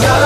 love.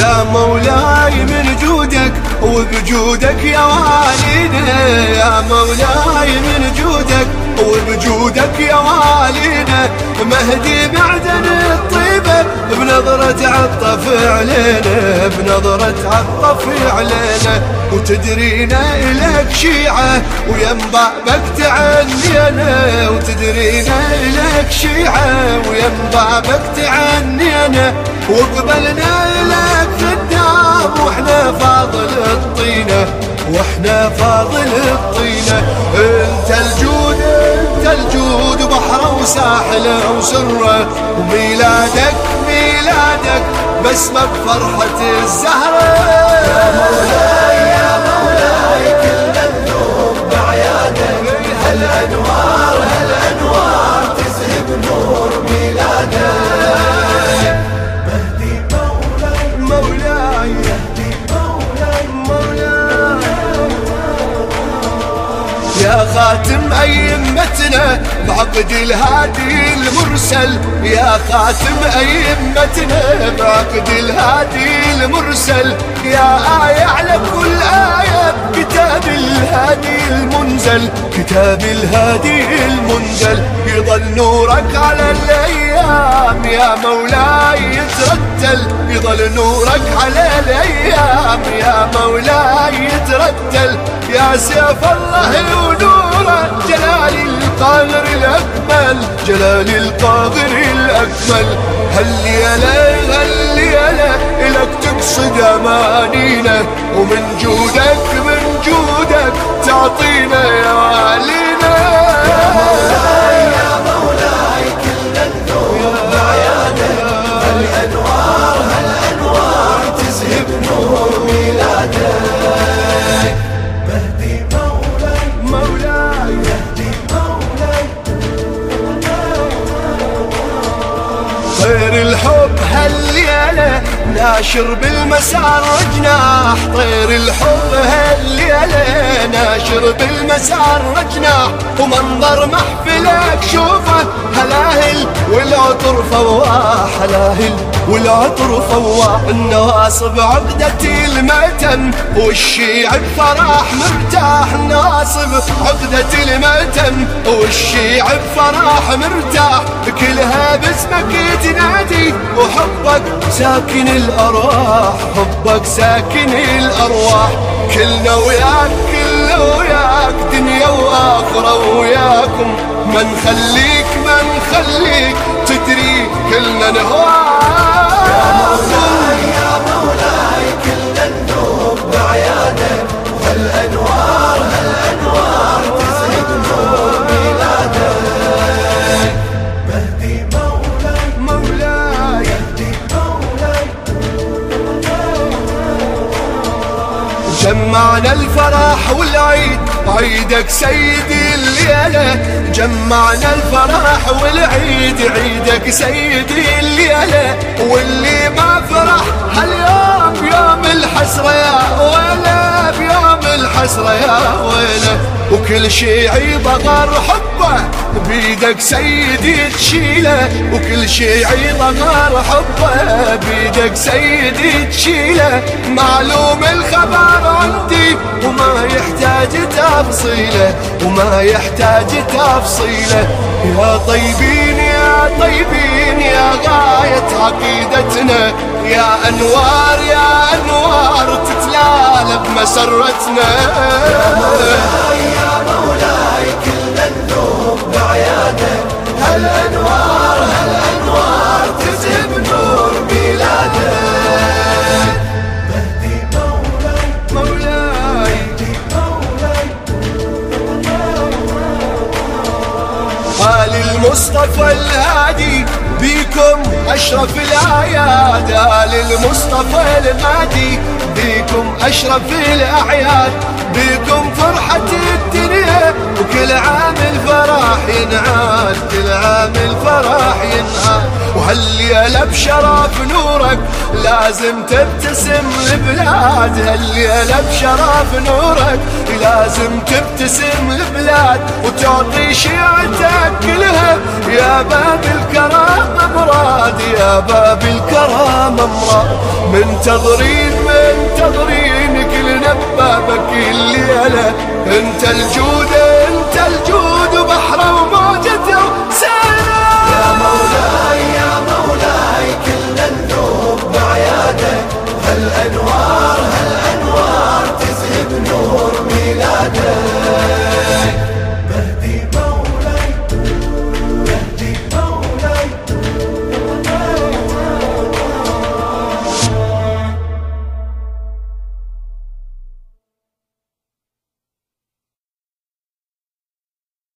يا مولاي من جودك وبجودك يا والينا يا مولاي من جودك وبجودك يا والينا مهدي معدن الطيبة بنظرة عطف علينا بنظرة عطف علينا. وتدرينا إلك شيعة ويم بابك تعنينا وتدرينا إلك شيعة ويم بابك تعنينا وقبلنا لك خدام وإحنا فاضل الطينة وإحنا فاضل الطينة انت الجود انت الجود بحره وساحله وسره وميلادك ميلادك باسمك فرحة الزهرة. يا مولاي خاتم أئمتنا بعقد الهادي المرسل. يا خاتم أئمتنا بعقد الهادي المرسل. يا آية على كل آية كتاب الهادي المنزل. كتاب الهادي المنزل يظل نورك على الأيام. يا مولاي يترتل يظل نورك على الأيام. يا مولاي يترتل. يا سيف الله جلال القاهر الأكمل جلال القاهر الأكمل. هل يلا هل يلا إلك تقصد أمانينا. ومن جودك من جودك تعطينا يا والينا ناشر بالمسار جناح طير الحب هالليلة ناشر بالمسار جناح ومنظر محفلك شوفه هلاهل والعطر فواح هلاهل والعطر فواح النواصب عقدة المأتم والشيع بفرح مرتاح الناصب عقدة المأتم والشيع بفرح مرتاح كلها باسمك تنادي. وحبك ساكن الأرواح حبك ساكن الأرواح. كلنا وياك كلنا وياك دنيا وآخرة وياكم. ما نخليك ما نخليك تدري كلنا نهواك. جمعنا الفرح والعيد عيدك سيدي الليلة. جمعنا الفرح والعيد عيدك سيدي الليلة. واللي ما فرح هاليوم يوم الحسرة. يا الحسرة يا ويله وكل شي عيبه حبه بيدك سيدي تشيله وكل شي عيبه حبه بيدك سيدي تشيله. معلوم الخبر عندي وما يحتاج تفصيله وما يحتاج تفصيله. يا طيبين يا طيبين يا غاية عقيدتنا يا أنوار يا أنوار تتلالى بمسرتنا مولاي يا مولاي كل الذوب بعيادك. هالأنوار أشرف الآيات آل المصطفى الهادي بيكم أشرف الأعياد بيكم فرحة الدنيا. وكل عام الفرح ينعاد كل عام الفرح ينعاد. وهالليلة بشرف نورك لازم تبتسم البلاد هالليلة بشرف نورك لازم تبتسم البلاد وتعطي شيعتك كلها يا باب الكرام مراد يا باب الكرام مراد. منتظرين منتظرين كلنا ببابك الليلة. انت الجود